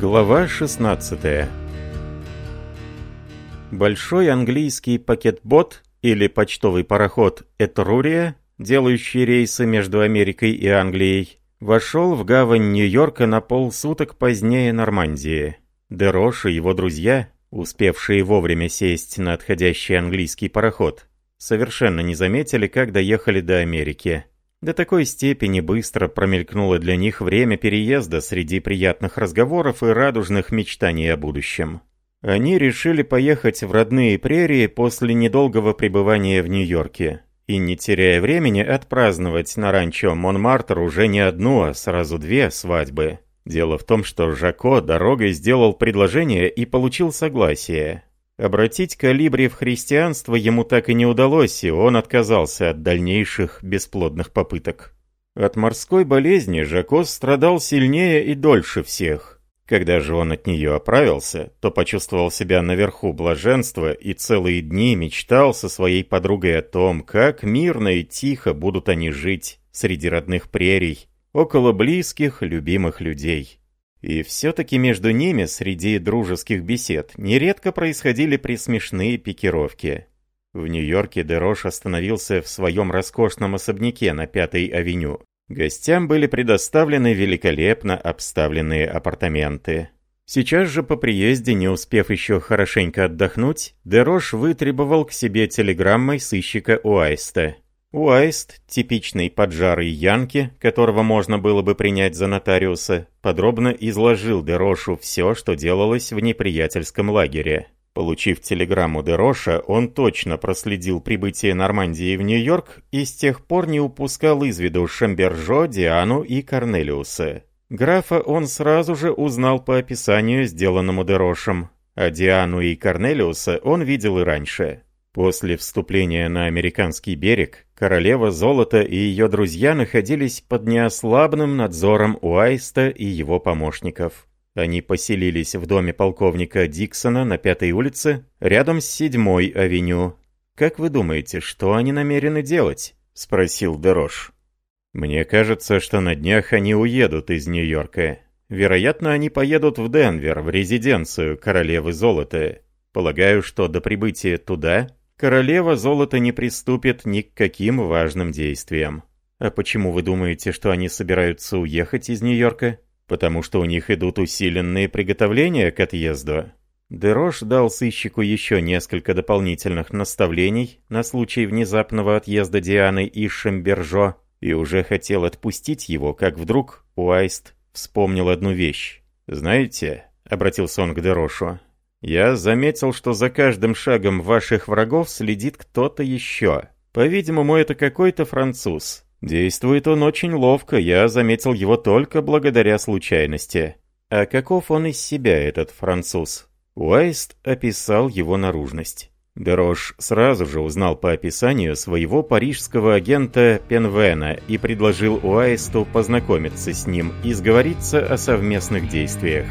Глава 16 Большой английский пакетбот или почтовый пароход «Этрурия», делающий рейсы между Америкой и Англией, вошел в гавань Нью-Йорка на полсуток позднее Нормандии. Дерош и его друзья, успевшие вовремя сесть на отходящий английский пароход, совершенно не заметили, как доехали до Америки. До такой степени быстро промелькнуло для них время переезда среди приятных разговоров и радужных мечтаний о будущем. Они решили поехать в родные прерии после недолгого пребывания в Нью-Йорке и, не теряя времени, отпраздновать на ранчо Монмартр уже не одну, а сразу две свадьбы. Дело в том, что Жако дорогой сделал предложение и получил согласие. Обратить Калибри в христианство ему так и не удалось, и он отказался от дальнейших бесплодных попыток. От морской болезни Жакос страдал сильнее и дольше всех. Когда же он от нее оправился, то почувствовал себя наверху блаженства и целые дни мечтал со своей подругой о том, как мирно и тихо будут они жить среди родных прерий, около близких, любимых людей. И все-таки между ними среди дружеских бесед нередко происходили присмешные пикировки. В Нью-Йорке Дерош остановился в своем роскошном особняке на Пятой авеню. Гостям были предоставлены великолепно обставленные апартаменты. Сейчас же по приезде, не успев еще хорошенько отдохнуть, Дерош вытребовал к себе телеграммой сыщика Уайста. Уайст, типичный поджарый Янки, которого можно было бы принять за нотариуса, подробно изложил Дерошу все, что делалось в неприятельском лагере. Получив телеграмму Дероша, он точно проследил прибытие Нормандии в Нью-Йорк и с тех пор не упускал из виду Шамбержо, Диану и Корнелиуса. Графа он сразу же узнал по описанию, сделанному Дерошем, а Диану и Корнелиуса он видел и раньше. После вступления на американский берег, королева золота и ее друзья находились под неослабным надзором Уайста и его помощников. Они поселились в доме полковника Диксона на Пятой улице, рядом с Седьмой авеню. «Как вы думаете, что они намерены делать?» — спросил Дерош. «Мне кажется, что на днях они уедут из Нью-Йорка. Вероятно, они поедут в Денвер, в резиденцию королевы золота. Полагаю, что до прибытия туда королева золото не приступит ни к каким важным действиям. А почему вы думаете, что они собираются уехать из Нью-Йорка? Потому что у них идут усиленные приготовления к отъезду. Дерош дал сыщику еще несколько дополнительных наставлений на случай внезапного отъезда Дианы и Шамбержо и уже хотел отпустить его, как вдруг Уайст вспомнил одну вещь. «Знаете», — обратился он к Дерошу, я заметил, что за каждым шагом ваших врагов следит кто-то еще. По-видимому, это какой-то француз. Действует он очень ловко, я заметил его только благодаря случайности. А каков он из себя, этот француз? Уайст описал его наружность. Дерош сразу же узнал по описанию своего парижского агента Пенвена и предложил Уайсту познакомиться с ним и сговориться о совместных действиях.